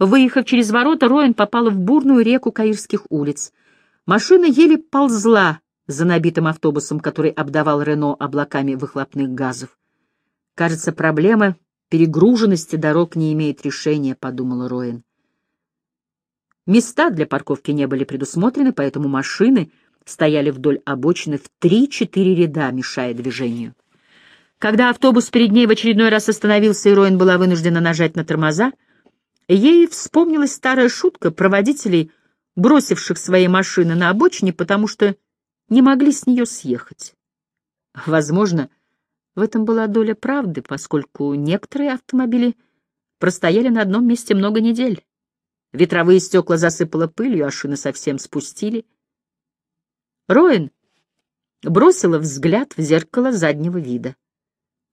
Выехав через ворота, Роин попала в бурную реку Каирских улиц. Машина еле ползла за набитым автобусом, который обдавал Рено облаками выхлопных газов. Кажется, проблема перегруженности дорог не имеет решения, — подумала Роин. Места для парковки не были предусмотрены, поэтому машины стояли вдоль обочины в три-четыре ряда, мешая движению. Когда автобус перед ней в очередной раз остановился, и Роин была вынуждена нажать на тормоза, ей вспомнилась старая шутка про водителей, бросивших свои машины на обочине, потому что не могли с нее съехать. Возможно, в этом была доля правды, поскольку некоторые автомобили простояли на одном месте много недель. Ветровые стекла засыпало пылью, а шины совсем спустили. Роин бросила взгляд в зеркало заднего вида.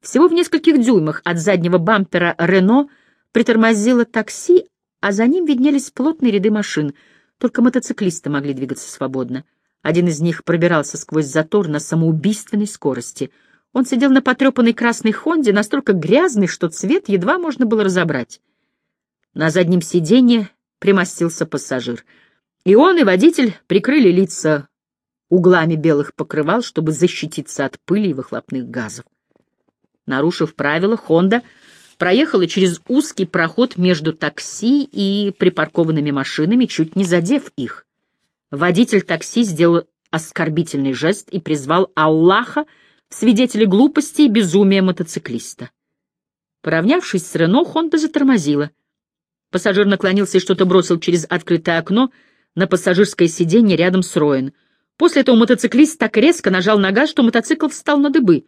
Всего в нескольких дюймах от заднего бампера Рено притормозило такси, а за ним виднелись плотные ряды машин. Только мотоциклисты могли двигаться свободно. Один из них пробирался сквозь затор на самоубийственной скорости. Он сидел на потрепанной красной «Хонде», настолько грязный, что цвет едва можно было разобрать. На заднем сиденье примостился пассажир. И он, и водитель прикрыли лица углами белых покрывал, чтобы защититься от пыли и выхлопных газов. Нарушив правила, Хонда проехала через узкий проход между такси и припаркованными машинами, чуть не задев их. Водитель такси сделал оскорбительный жест и призвал Аллаха в свидетели глупости и безумия мотоциклиста. Поравнявшись с Рено, Хонда затормозила. Пассажир наклонился и что-то бросил через открытое окно на пассажирское сиденье рядом с Роин. После этого мотоциклист так резко нажал на газ, что мотоцикл встал на дыбы.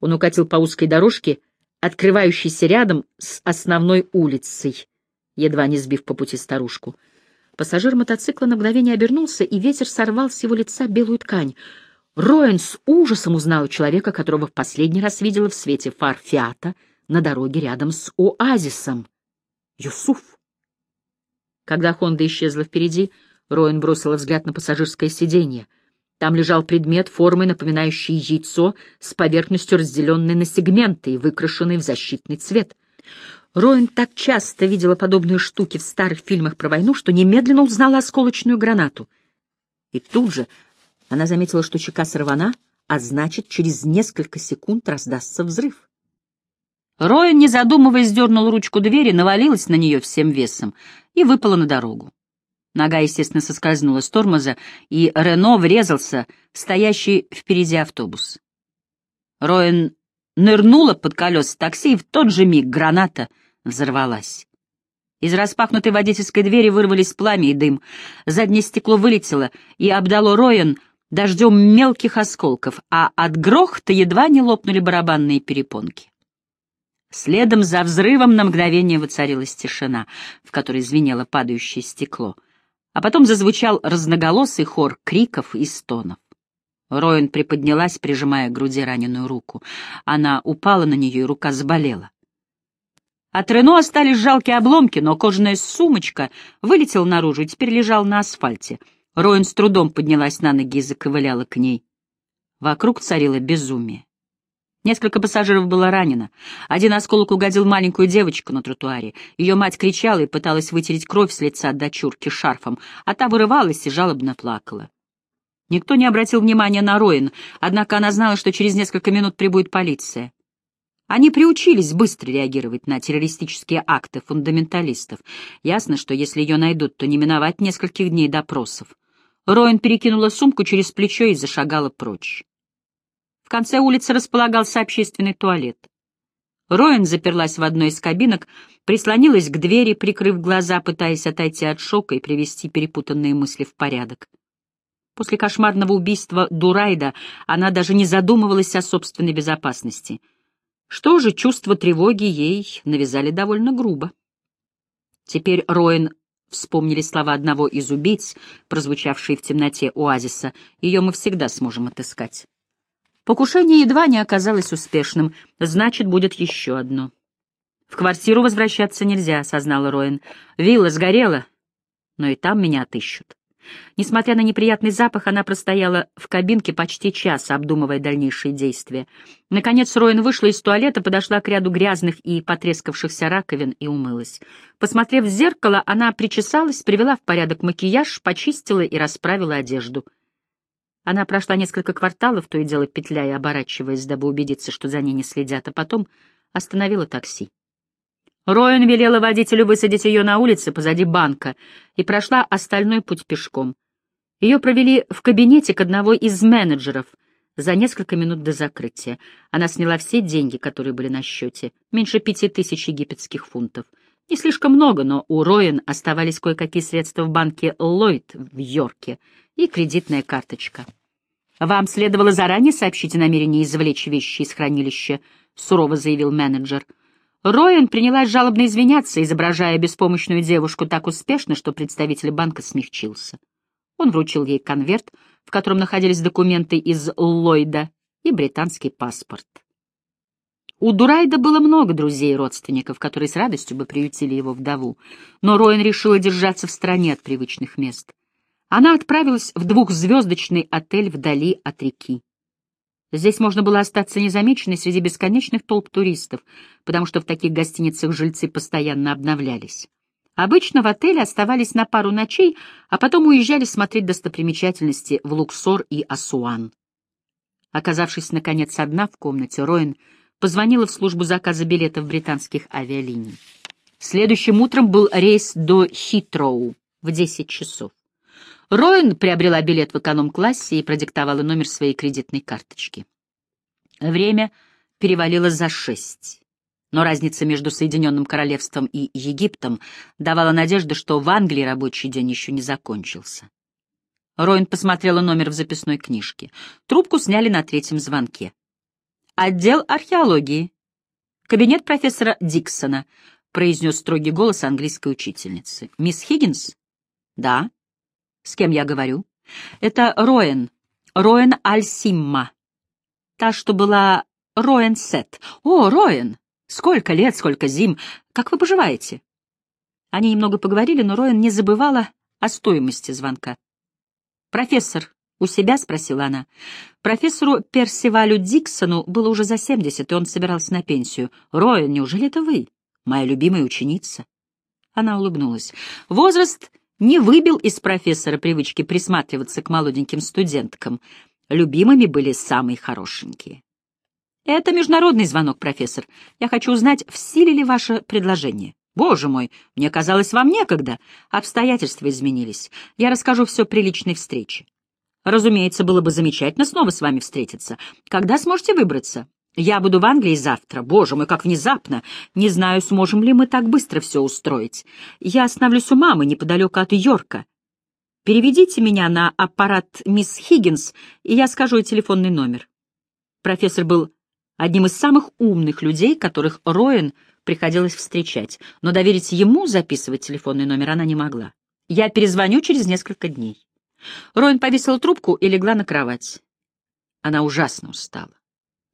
Он укатил по узкой дорожке, открывающейся рядом с основной улицей, едва не сбив по пути старушку. Пассажир мотоцикла на мгновение обернулся, и ветер сорвал с его лица белую ткань. Роэн с ужасом узнал человека, которого в последний раз видела в свете фар Фиата на дороге рядом с оазисом. Юсуф. Когда Хонда исчезла впереди, Роэн бросила взгляд на пассажирское сиденье. Там лежал предмет, формой напоминающий яйцо, с поверхностью разделенной на сегменты и выкрашенный в защитный цвет. Роин так часто видела подобные штуки в старых фильмах про войну, что немедленно узнала осколочную гранату. И тут же она заметила, что чека сорвана, а значит, через несколько секунд раздастся взрыв. Роин, не задумываясь, дернул ручку двери, навалилась на нее всем весом и выпала на дорогу. Нога, естественно, соскользнула с тормоза, и Рено врезался в стоящий впереди автобус. Роин нырнула под колеса такси, и в тот же миг граната — взорвалась. Из распахнутой водительской двери вырвались пламя и дым. Заднее стекло вылетело и обдало Роен дождем мелких осколков, а от грохота едва не лопнули барабанные перепонки. Следом за взрывом на мгновение воцарилась тишина, в которой звенело падающее стекло, а потом зазвучал разноголосый хор криков и стонов. Роин приподнялась, прижимая к груди раненую руку. Она упала на нее, и рука заболела. От Рено остались жалкие обломки, но кожаная сумочка вылетела наружу и теперь лежала на асфальте. Роин с трудом поднялась на ноги и заковыляла к ней. Вокруг царило безумие. Несколько пассажиров было ранено. Один осколок угодил маленькую девочку на тротуаре. Ее мать кричала и пыталась вытереть кровь с лица дочурки шарфом, а та вырывалась и жалобно плакала. Никто не обратил внимания на Роин, однако она знала, что через несколько минут прибудет полиция. Они приучились быстро реагировать на террористические акты фундаменталистов. Ясно, что если ее найдут, то не миновать нескольких дней допросов. Роин перекинула сумку через плечо и зашагала прочь. В конце улицы располагался общественный туалет. Роин заперлась в одной из кабинок, прислонилась к двери, прикрыв глаза, пытаясь отойти от шока и привести перепутанные мысли в порядок. После кошмарного убийства Дурайда она даже не задумывалась о собственной безопасности — что же, чувство тревоги ей навязали довольно грубо. Теперь Роин вспомнили слова одного из убийц, прозвучавшие в темноте оазиса. Ее мы всегда сможем отыскать. Покушение едва не оказалось успешным, значит, будет еще одно. В квартиру возвращаться нельзя, осознала Роин. Вилла сгорела, но и там меня отыщут. Несмотря на неприятный запах, она простояла в кабинке почти час, обдумывая дальнейшие действия. Наконец Роин вышла из туалета, подошла к ряду грязных и потрескавшихся раковин и умылась. Посмотрев в зеркало, она причесалась, привела в порядок макияж, почистила и расправила одежду. Она прошла несколько кварталов, то и дело петляя и оборачиваясь, дабы убедиться, что за ней не следят, а потом остановила такси. Роэн велела водителю высадить ее на улице позади банка и прошла остальной путь пешком. Ее провели в кабинете одного из менеджеров за несколько минут до закрытия. Она сняла все деньги, которые были на счете, меньше пяти тысяч египетских фунтов. Не слишком много, но у Роэн оставались кое-какие средства в банке Ллойд в Йорке и кредитная карточка. «Вам следовало заранее сообщить о намерении извлечь вещи из хранилища», — сурово заявил менеджер. Роэн принялась жалобно извиняться, изображая беспомощную девушку так успешно, что представитель банка смягчился. Он вручил ей конверт, в котором находились документы из Ллойда и британский паспорт. У Дурайда было много друзей и родственников, которые с радостью бы приютили его вдову, но Роэн решила держаться в стороне от привычных мест. Она отправилась в двухзвездочный отель вдали от реки. Здесь можно было остаться незамеченной среди бесконечных толп туристов, потому что в таких гостиницах жильцы постоянно обновлялись. Обычно в отеле оставались на пару ночей, а потом уезжали смотреть достопримечательности в Луксор и Асуан. Оказавшись, наконец, одна в комнате, Роин позвонила в службу заказа билетов британских авиалиний. Следующим утром был рейс до Хитроу в 10 часов. Роин приобрела билет в эконом-классе и продиктовала номер своей кредитной карточки. Время перевалило за шесть. Но разница между Соединенным Королевством и Египтом давала надежду, что в Англии рабочий день еще не закончился. Роин посмотрела номер в записной книжке. Трубку сняли на третьем звонке. «Отдел археологии. Кабинет профессора Диксона», — произнес строгий голос английской учительницы. «Мисс Хиггинс?» «Да». С кем я говорю? Это Роэн. Роэн Альсимма. Та, что была Роэн Сет. О, Роэн! Сколько лет, сколько зим. Как вы поживаете? Они немного поговорили, но Роэн не забывала о стоимости звонка. «Профессор, у себя?» — спросила она. Профессору Персивалю Диксону было уже за семьдесят, и он собирался на пенсию. «Роэн, неужели это вы? Моя любимая ученица?» Она улыбнулась. «Возраст не выбил из профессора привычки присматриваться к молоденьким студенткам. Любимыми были самые хорошенькие. «Это международный звонок, профессор. Я хочу узнать, в силе ли ваше предложение». «Боже мой, мне казалось, вам некогда. Обстоятельства изменились. Я расскажу все при личной встрече». «Разумеется, было бы замечательно снова с вами встретиться. Когда сможете выбраться?» Я буду в Англии завтра. Боже мой, как внезапно. Не знаю, сможем ли мы так быстро все устроить. Я остановлюсь у мамы неподалеку от Йорка. Переведите меня на аппарат мисс Хиггинс, и я скажу ей телефонный номер. Профессор был одним из самых умных людей, которых Роэн приходилось встречать, но доверить ему записывать телефонный номер она не могла. Я перезвоню через несколько дней. Роэн повесила трубку и легла на кровать. Она ужасно устала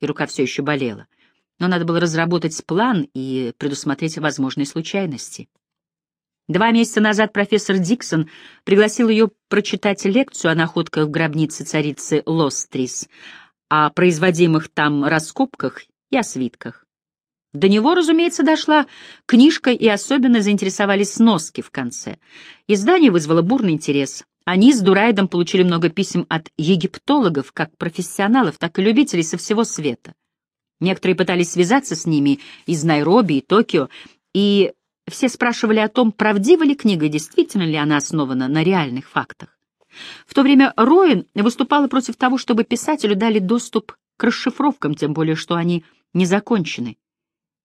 и рука все еще болела. Но надо было разработать план и предусмотреть возможные случайности. Два месяца назад профессор Диксон пригласил ее прочитать лекцию о находках в гробнице царицы Лострис, о производимых там раскопках и о свитках. До него, разумеется, дошла книжка, и особенно заинтересовались сноски в конце. Издание вызвало бурный интерес. Они с Дурайдом получили много писем от египтологов, как профессионалов, так и любителей со всего света. Некоторые пытались связаться с ними из Найроби и Токио, и все спрашивали о том, правдива ли книга, действительно ли она основана на реальных фактах. В то время Роин выступала против того, чтобы писателю дали доступ к расшифровкам, тем более что они не закончены.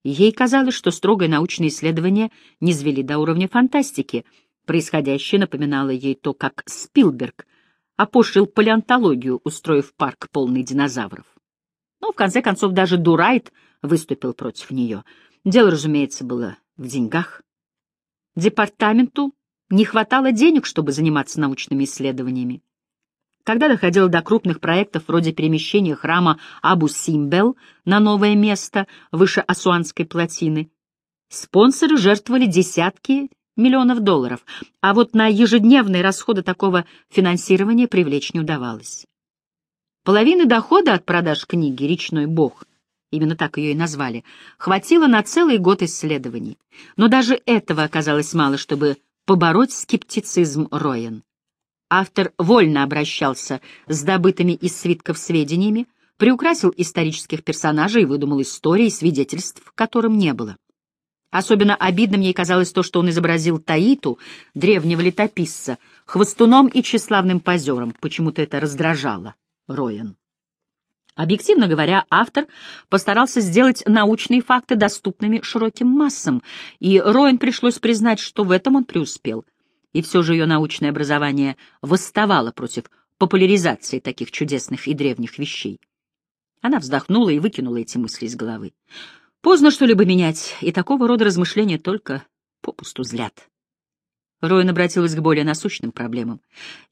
Ей казалось, что строгое научное исследование низвели до уровня фантастики — Происходящее напоминало ей то, как Спилберг опошил палеонтологию, устроив парк полный динозавров. Но, в конце концов, даже Дурайт выступил против нее. Дело, разумеется, было в деньгах. Департаменту не хватало денег, чтобы заниматься научными исследованиями. Когда доходило до крупных проектов вроде перемещения храма Абу-Симбел на новое место выше Асуанской плотины, спонсоры жертвовали десятки миллионов долларов, а вот на ежедневные расходы такого финансирования привлечь не удавалось. Половины дохода от продаж книги «Речной бог» именно так ее и назвали, хватило на целый год исследований. Но даже этого оказалось мало, чтобы побороть скептицизм Роен. Автор вольно обращался с добытыми из свитков сведениями, приукрасил исторических персонажей и выдумал истории, свидетельств которым не было. Особенно обидным ей казалось то, что он изобразил Таиту, древнего летописца, хвостуном и тщеславным позером. Почему-то это раздражало Роен. Объективно говоря, автор постарался сделать научные факты доступными широким массам, и Роэн пришлось признать, что в этом он преуспел. И все же ее научное образование восставало против популяризации таких чудесных и древних вещей. Она вздохнула и выкинула эти мысли из головы. Поздно что-либо менять, и такого рода размышления только попусту злят. Роин обратилась к более насущным проблемам.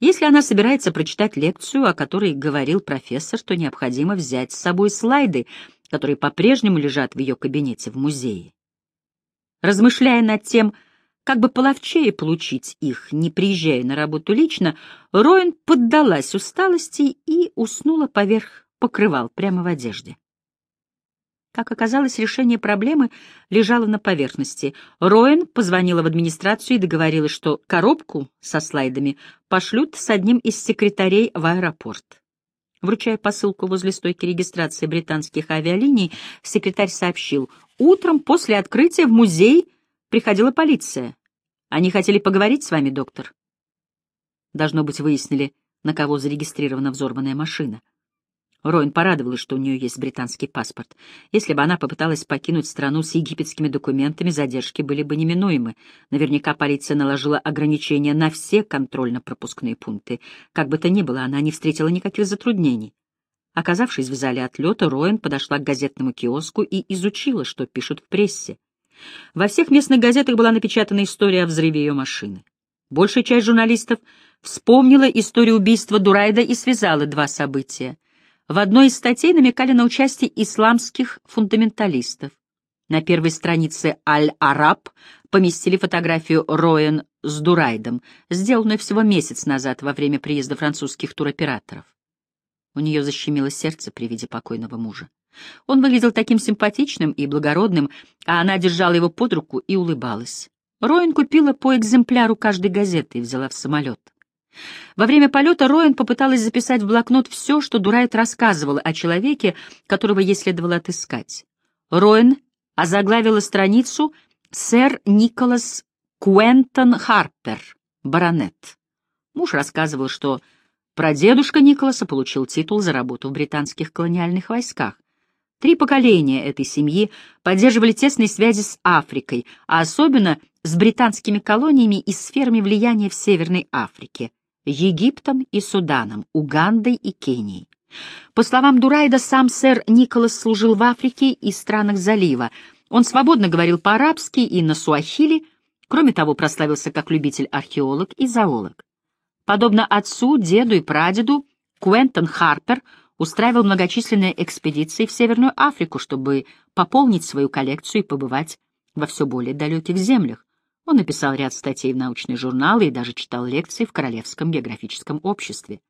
Если она собирается прочитать лекцию, о которой говорил профессор, то необходимо взять с собой слайды, которые по-прежнему лежат в ее кабинете в музее. Размышляя над тем, как бы половчее получить их, не приезжая на работу лично, Роин поддалась усталости и уснула поверх покрывал прямо в одежде. Как оказалось, решение проблемы лежало на поверхности. Роэн позвонила в администрацию и договорилась, что коробку со слайдами пошлют с одним из секретарей в аэропорт. Вручая посылку возле стойки регистрации британских авиалиний, секретарь сообщил, утром после открытия в музей приходила полиция. Они хотели поговорить с вами, доктор. Должно быть, выяснили, на кого зарегистрирована взорванная машина. Роин порадовалась, что у нее есть британский паспорт. Если бы она попыталась покинуть страну с египетскими документами, задержки были бы неминуемы. Наверняка полиция наложила ограничения на все контрольно-пропускные пункты. Как бы то ни было, она не встретила никаких затруднений. Оказавшись в зале отлета, Роин подошла к газетному киоску и изучила, что пишут в прессе. Во всех местных газетах была напечатана история о взрыве ее машины. Большая часть журналистов вспомнила историю убийства Дурайда и связала два события. В одной из статей намекали на участие исламских фундаменталистов. На первой странице «Аль-Араб» поместили фотографию Роэн с Дурайдом, сделанную всего месяц назад во время приезда французских туроператоров. У нее защемило сердце при виде покойного мужа. Он выглядел таким симпатичным и благородным, а она держала его под руку и улыбалась. Роэн купила по экземпляру каждой газеты и взяла в самолет. Во время полета Роэн попыталась записать в блокнот все, что Дурайд рассказывал о человеке, которого ей следовало отыскать. Роэн озаглавила страницу «Сэр Николас Куэнтон Харпер, баронет». Муж рассказывал, что прадедушка Николаса получил титул за работу в британских колониальных войсках. Три поколения этой семьи поддерживали тесные связи с Африкой, а особенно с британскими колониями и сферами влияния в Северной Африке. Египтом и Суданом, Угандой и Кенией. По словам Дурайда, сам сэр Николас служил в Африке и странах залива. Он свободно говорил по-арабски и на суахили, кроме того, прославился как любитель-археолог и зоолог. Подобно отцу, деду и прадеду, Куэнтон Харпер устраивал многочисленные экспедиции в Северную Африку, чтобы пополнить свою коллекцию и побывать во все более далеких землях. Он написал ряд статей в научные журналы и даже читал лекции в Королевском географическом обществе.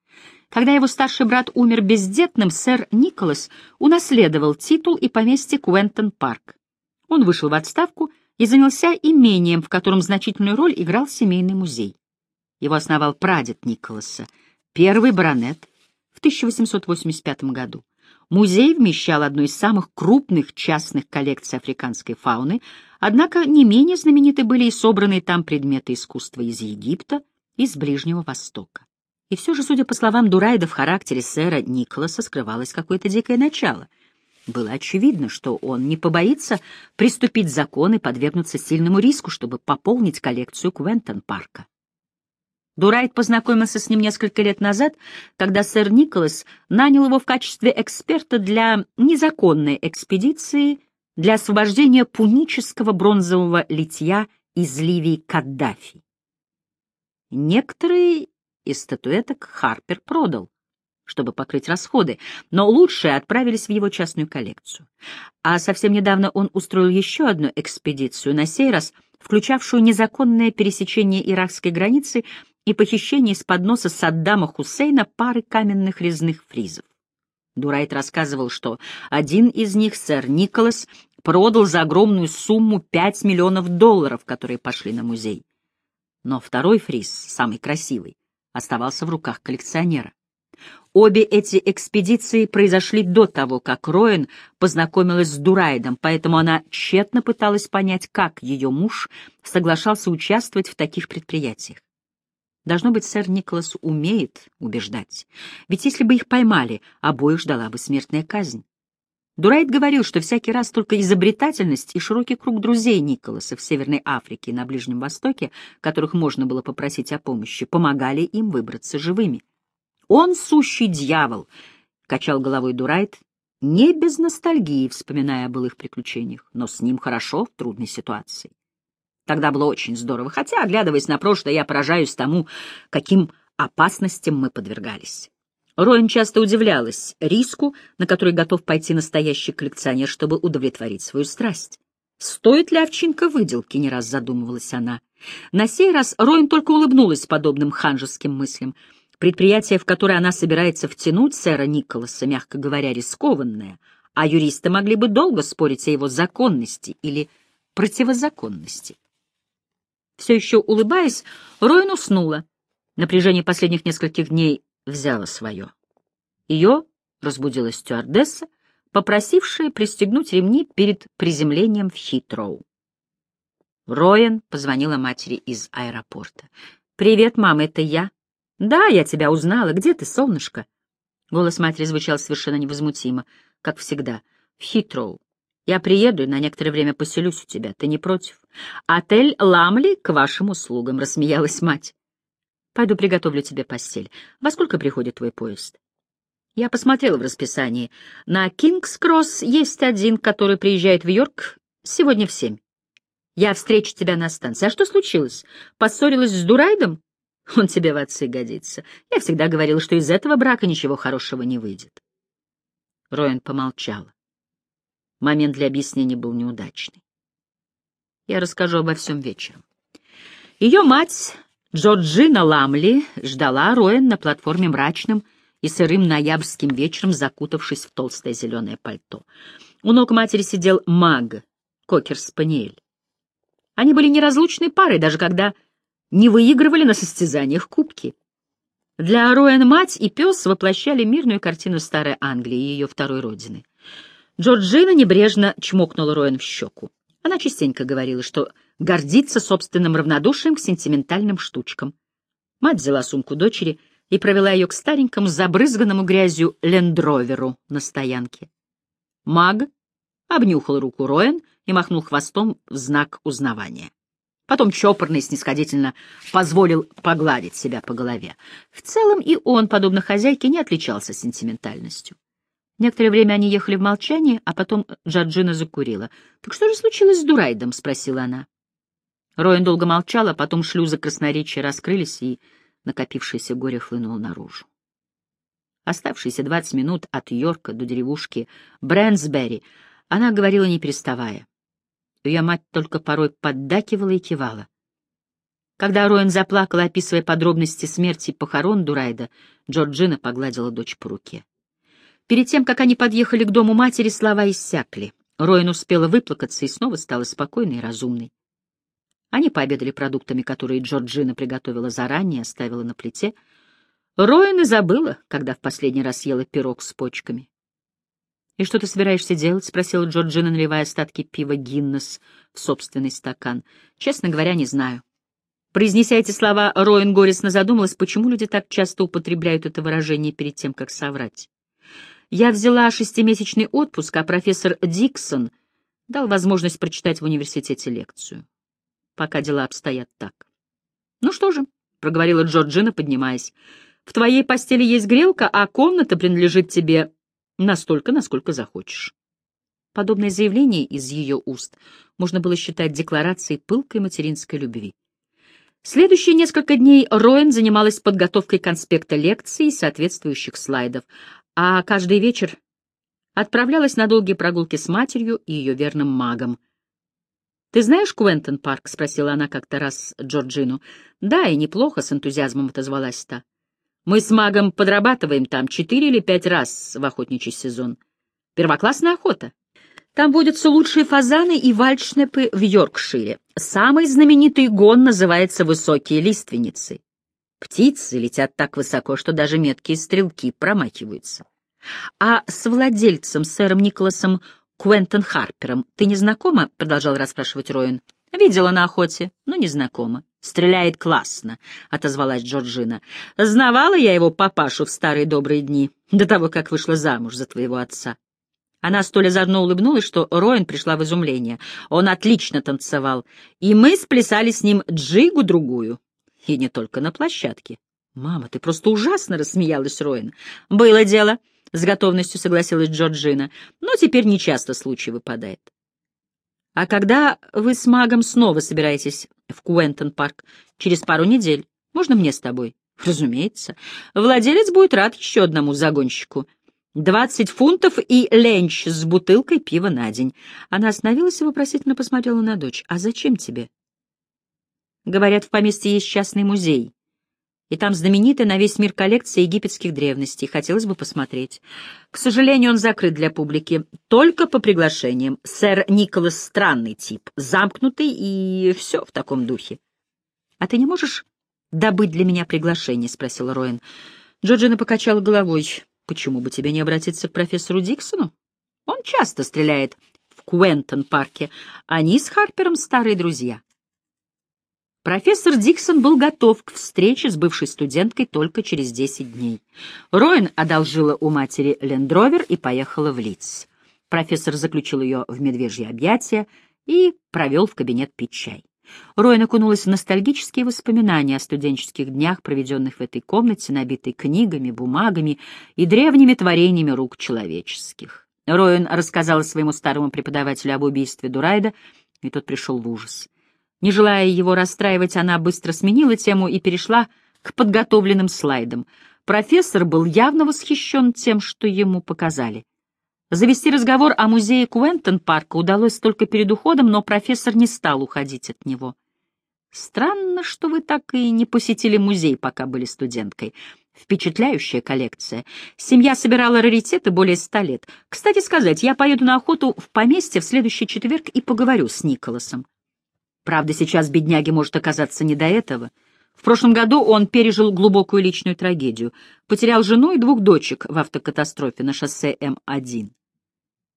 Когда его старший брат умер бездетным, сэр Николас унаследовал титул и поместье Куэнтон Парк. Он вышел в отставку и занялся имением, в котором значительную роль играл семейный музей. Его основал прадед Николаса, первый баронет, в 1885 году. Музей вмещал одну из самых крупных частных коллекций африканской фауны, однако не менее знамениты были и собранные там предметы искусства из Египта и с Ближнего Востока. И все же, судя по словам Дурайда, в характере сэра Николаса скрывалось какое-то дикое начало. Было очевидно, что он не побоится приступить закон и подвергнуться сильному риску, чтобы пополнить коллекцию Квентон-парка. Дурайт познакомился с ним несколько лет назад, когда сэр Николас нанял его в качестве эксперта для незаконной экспедиции для освобождения пунического бронзового литья из Ливии Каддафи. Некоторые из статуэток Харпер продал, чтобы покрыть расходы, но лучшие отправились в его частную коллекцию. А совсем недавно он устроил еще одну экспедицию, на сей раз — включавшую незаконное пересечение иракской границы и похищение из подноса Саддама Хусейна пары каменных резных фризов. Дурайт рассказывал, что один из них, сэр Николас, продал за огромную сумму 5 миллионов долларов, которые пошли на музей. Но второй фриз, самый красивый, оставался в руках коллекционера. Обе эти экспедиции произошли до того, как Роэн познакомилась с Дурайдом, поэтому она тщетно пыталась понять, как ее муж соглашался участвовать в таких предприятиях. Должно быть, сэр Николас умеет убеждать. Ведь если бы их поймали, обоих ждала бы смертная казнь. Дурайт говорил, что всякий раз только изобретательность и широкий круг друзей Николаса в Северной Африке и на Ближнем Востоке, которых можно было попросить о помощи, помогали им выбраться живыми. «Он сущий дьявол», — качал головой Дурайт, не без ностальгии, вспоминая о былых приключениях, но с ним хорошо в трудной ситуации. Тогда было очень здорово, хотя, оглядываясь на прошлое, я поражаюсь тому, каким опасностям мы подвергались. Роин часто удивлялась риску, на который готов пойти настоящий коллекционер, чтобы удовлетворить свою страсть. Стоит ли овчинка выделки, не раз задумывалась она. На сей раз Роин только улыбнулась подобным ханжеским мыслям. Предприятие, в которое она собирается втянуть сэра Николаса, мягко говоря, рискованное, а юристы могли бы долго спорить о его законности или противозаконности. Все еще улыбаясь, Роин уснула. Напряжение последних нескольких дней взяло свое. Ее разбудила стюардесса, попросившая пристегнуть ремни перед приземлением в Хитроу. Роен позвонила матери из аэропорта. «Привет, мама, это я». «Да, я тебя узнала. Где ты, солнышко?» Голос матери звучал совершенно невозмутимо, как всегда. «В Хитроу. Я приеду и на некоторое время поселюсь у тебя. Ты не против? Отель Ламли к вашим услугам, — рассмеялась мать. Пойду приготовлю тебе постель. Во сколько приходит твой поезд? Я посмотрела в расписании. На Кингс-Кросс есть один, который приезжает в Йорк сегодня в семь. Я встречу тебя на станции. А что случилось? Поссорилась с Дурайдом? Он тебе в отцы годится. Я всегда говорила, что из этого брака ничего хорошего не выйдет. Роэн помолчала. Момент для объяснения был неудачный. Я расскажу обо всем вечером. Ее мать, Джорджина Ламли, ждала Роэн на платформе мрачным и сырым ноябрьским вечером, закутавшись в толстое зеленое пальто. У ног матери сидел Маг, кокер-спаниель. Они были неразлучной парой, даже когда не выигрывали на состязаниях кубки. Для Роэн мать и пес воплощали мирную картину старой Англии, ее второй родины — Джорджина небрежно чмокнула Роэн в щеку. Она частенько говорила, что гордится собственным равнодушием к сентиментальным штучкам. Мать взяла сумку дочери и провела ее к старенькому, забрызганному грязью лендроверу на стоянке. Маг обнюхал руку Роэн и махнул хвостом в знак узнавания. Потом чопорно и снисходительно позволил погладить себя по голове. В целом и он, подобно хозяйке, не отличался сентиментальностью. Некоторое время они ехали в молчании, а потом Джорджина закурила. «Так что же случилось с Дурайдом?» — спросила она. Роин долго молчал, а потом шлюзы красноречия раскрылись, и накопившееся горе хлынуло наружу. Оставшиеся двадцать минут от Йорка до деревушки Брэнсбери она говорила не переставая. Ее мать только порой поддакивала и кивала. Когда Роин заплакала, описывая подробности смерти и похорон Дурайда, Джорджина погладила дочь по руке. Перед тем, как они подъехали к дому матери, слова иссякли. Роин успела выплакаться и снова стала спокойной и разумной. Они пообедали продуктами, которые Джорджина приготовила заранее, оставила на плите. Роин и забыла, когда в последний раз ела пирог с почками. «И что ты собираешься делать?» — спросила Джорджина, наливая остатки пива Гиннес в собственный стакан. «Честно говоря, не знаю». Произнеся эти слова, Роин горестно задумалась, почему люди так часто употребляют это выражение перед тем, как соврать. Я взяла шестимесячный отпуск, а профессор Диксон дал возможность прочитать в университете лекцию. Пока дела обстоят так. «Ну что же», — проговорила Джорджина, поднимаясь, — «в твоей постели есть грелка, а комната принадлежит тебе настолько, насколько захочешь». Подобное заявление из ее уст можно было считать декларацией пылкой материнской любви. Следующие несколько дней Роэн занималась подготовкой конспекта лекций и соответствующих слайдов, а каждый вечер отправлялась на долгие прогулки с матерью и ее верным магом. «Ты знаешь Куэнтон Парк?» — спросила она как-то раз Джорджину. «Да, и неплохо», — с энтузиазмом отозвалась та. «Мы с магом подрабатываем там четыре или пять раз в охотничий сезон. Первоклассная охота. Там водятся лучшие фазаны и вальшнепы в Йоркшире. Самый знаменитый гон называется «Высокие лиственницы». Птицы летят так высоко, что даже меткие стрелки промахиваются. А с владельцем, сэром Николасом Куэнтон Харпером, ты не знакома? — продолжал расспрашивать Роин. Видела на охоте, но не знакома. Стреляет классно, — отозвалась Джорджина. Знавала я его папашу в старые добрые дни, до того, как вышла замуж за твоего отца. Она столь озорно улыбнулась, что Роин пришла в изумление. Он отлично танцевал, и мы сплясали с ним джигу-другую. И не только на площадке. «Мама, ты просто ужасно!» — рассмеялась Роин. «Было дело», — с готовностью согласилась Джорджина, «но теперь нечасто случай выпадает». «А когда вы с магом снова собираетесь в Куэнтон-парк? Через пару недель. Можно мне с тобой?» «Разумеется. Владелец будет рад еще одному загонщику. Двадцать фунтов и ленч с бутылкой пива на день». Она остановилась и вопросительно посмотрела на дочь. «А зачем тебе?» Говорят, в поместье есть частный музей. И там знаменитая на весь мир коллекция египетских древностей. Хотелось бы посмотреть. К сожалению, он закрыт для публики. Только по приглашениям. Сэр Николас странный тип. Замкнутый и все в таком духе. — А ты не можешь добыть для меня приглашение? — спросила Роин. Джорджина покачала головой. — Почему бы тебе не обратиться к профессору Диксону? Он часто стреляет в Куэнтон-парке. Они с Харпером старые друзья. Профессор Диксон был готов к встрече с бывшей студенткой только через 10 дней. Роин одолжила у матери лендровер и поехала в Лидс. Профессор заключил ее в медвежье объятия и провел в кабинет пить чай. Роин окунулась в ностальгические воспоминания о студенческих днях, проведенных в этой комнате, набитой книгами, бумагами и древними творениями рук человеческих. Роин рассказала своему старому преподавателю об убийстве Дурайда, и тот пришел в ужас. Не желая его расстраивать, она быстро сменила тему и перешла к подготовленным слайдам. Профессор был явно восхищен тем, что ему показали. Завести разговор о музее Куэнтон-парка удалось только перед уходом, но профессор не стал уходить от него. «Странно, что вы так и не посетили музей, пока были студенткой. Впечатляющая коллекция. Семья собирала раритеты более ста лет. Кстати сказать, я поеду на охоту в поместье в следующий четверг и поговорю с Николасом. Правда, сейчас бедняге может оказаться не до этого. В прошлом году он пережил глубокую личную трагедию. Потерял жену и двух дочек в автокатастрофе на шоссе М1.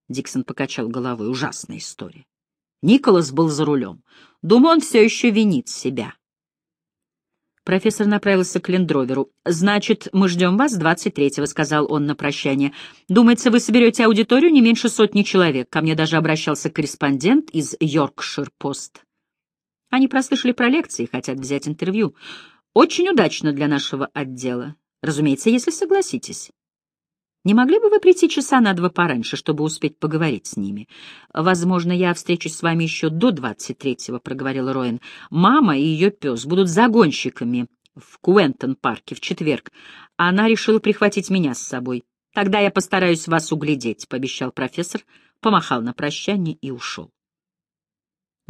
Диксон покачал головой. Ужасная история. Николас был за рулем. Думаю, он все еще винит себя. Профессор направился к лендроверу. «Значит, мы ждем вас 23-го», — сказал он на прощание. «Думается, вы соберете аудиторию не меньше сотни человек. Ко мне даже обращался корреспондент из Йоркшир-Пост». Они прослышали про лекции и хотят взять интервью. Очень удачно для нашего отдела. Разумеется, если согласитесь. Не могли бы вы прийти часа на два пораньше, чтобы успеть поговорить с ними? Возможно, я встречусь с вами еще до двадцать третьего, — проговорил Роин. Мама и ее пес будут загонщиками в Куэнтон-парке в четверг. Она решила прихватить меня с собой. Тогда я постараюсь вас углядеть, — пообещал профессор, помахал на прощание и ушел.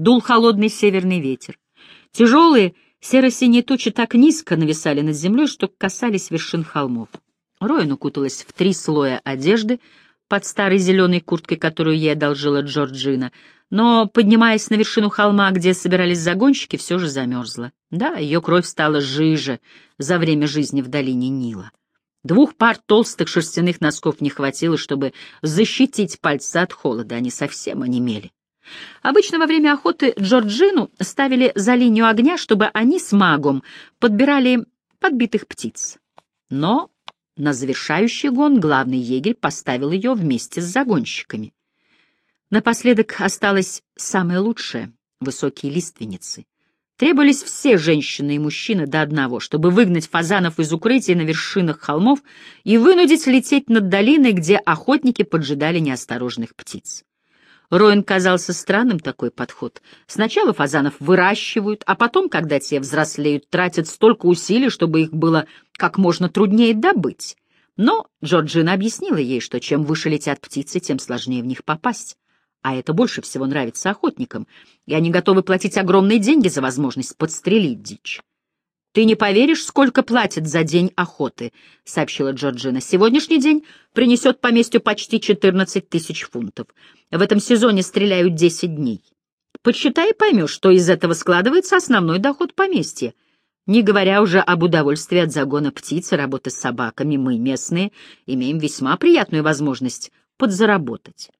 Дул холодный северный ветер. Тяжелые серо-синие тучи так низко нависали над землей, что касались вершин холмов. Роин укуталась в три слоя одежды под старой зеленой курткой, которую ей одолжила Джорджина, но, поднимаясь на вершину холма, где собирались загонщики, все же замерзла. Да, ее кровь стала жиже за время жизни в долине Нила. Двух пар толстых шерстяных носков не хватило, чтобы защитить пальцы от холода, они совсем онемели. Обычно во время охоты Джорджину ставили за линию огня, чтобы они с магом подбирали подбитых птиц. Но на завершающий гон главный егерь поставил ее вместе с загонщиками. Напоследок осталось самое лучшее — высокие лиственницы. Требовались все женщины и мужчины до одного, чтобы выгнать фазанов из укрытий на вершинах холмов и вынудить лететь над долиной, где охотники поджидали неосторожных птиц. Роин казался странным такой подход. Сначала фазанов выращивают, а потом, когда те взрослеют, тратят столько усилий, чтобы их было как можно труднее добыть. Но Джорджина объяснила ей, что чем выше летят птицы, тем сложнее в них попасть. а это больше всего нравится охотникам, и они готовы платить огромные деньги за возможность подстрелить дичь. «Ты не поверишь, сколько платят за день охоты», — сообщила Джорджина. «Сегодняшний день принесет поместью почти 14 тысяч фунтов. В этом сезоне стреляют 10 дней. Подсчитай и поймешь, что из этого складывается основной доход поместья. Не говоря уже об удовольствии от загона птиц и работы с собаками, мы, местные, имеем весьма приятную возможность подзаработать».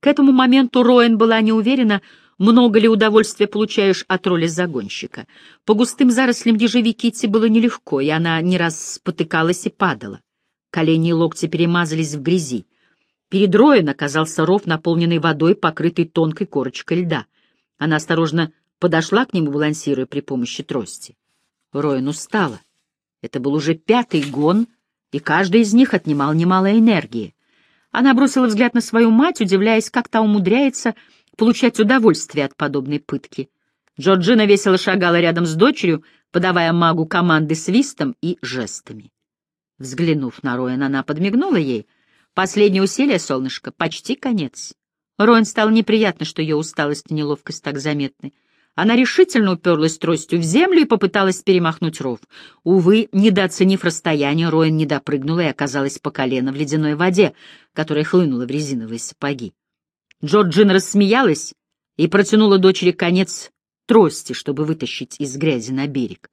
К этому моменту Роэн была не уверена, много ли удовольствия получаешь от роли загонщика. По густым зарослям ежевики идти было нелегко, и она не раз спотыкалась и падала. Колени и локти перемазались в грязи. Перед Роэн оказался ров, наполненный водой, покрытый тонкой корочкой льда. Она осторожно подошла к нему, балансируя при помощи трости. Роэн устала. Это был уже пятый гон, и каждый из них отнимал немало энергии. Она бросила взгляд на свою мать, удивляясь, как та умудряется получать удовольствие от подобной пытки. Джорджина весело шагала рядом с дочерью, подавая магу команды свистом и жестами. Взглянув на Роэн, она подмигнула ей. «Последнее усилие, солнышко, почти конец». Роэн стало неприятно, что ее усталость и неловкость так заметны. Она решительно уперлась тростью в землю и попыталась перемахнуть ров. Увы, недооценив расстояние, Роэн не допрыгнула и оказалась по колено в ледяной воде, которая хлынула в резиновые сапоги. Джорджин рассмеялась и протянула дочери конец трости, чтобы вытащить из грязи на берег.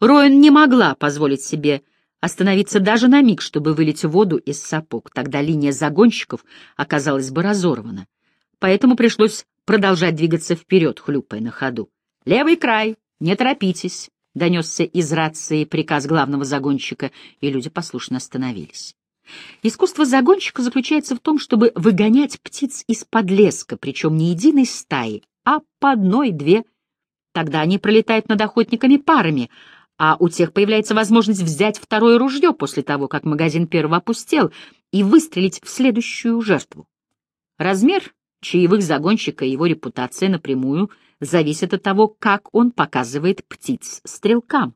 Роэн не могла позволить себе остановиться даже на миг, чтобы вылить воду из сапог. Тогда линия загонщиков оказалась бы разорвана. Поэтому пришлось продолжать двигаться вперед, хлюпая на ходу. «Левый край! Не торопитесь!» — донесся из рации приказ главного загонщика, и люди послушно остановились. Искусство загонщика заключается в том, чтобы выгонять птиц из-под леска, причем не единой стаи, а по одной-две. Тогда они пролетают над охотниками парами, а у тех появляется возможность взять второе ружье после того, как магазин первого опустел, и выстрелить в следующую жертву. Размер чаевых загонщика и его репутация напрямую зависят от того, как он показывает птиц стрелкам —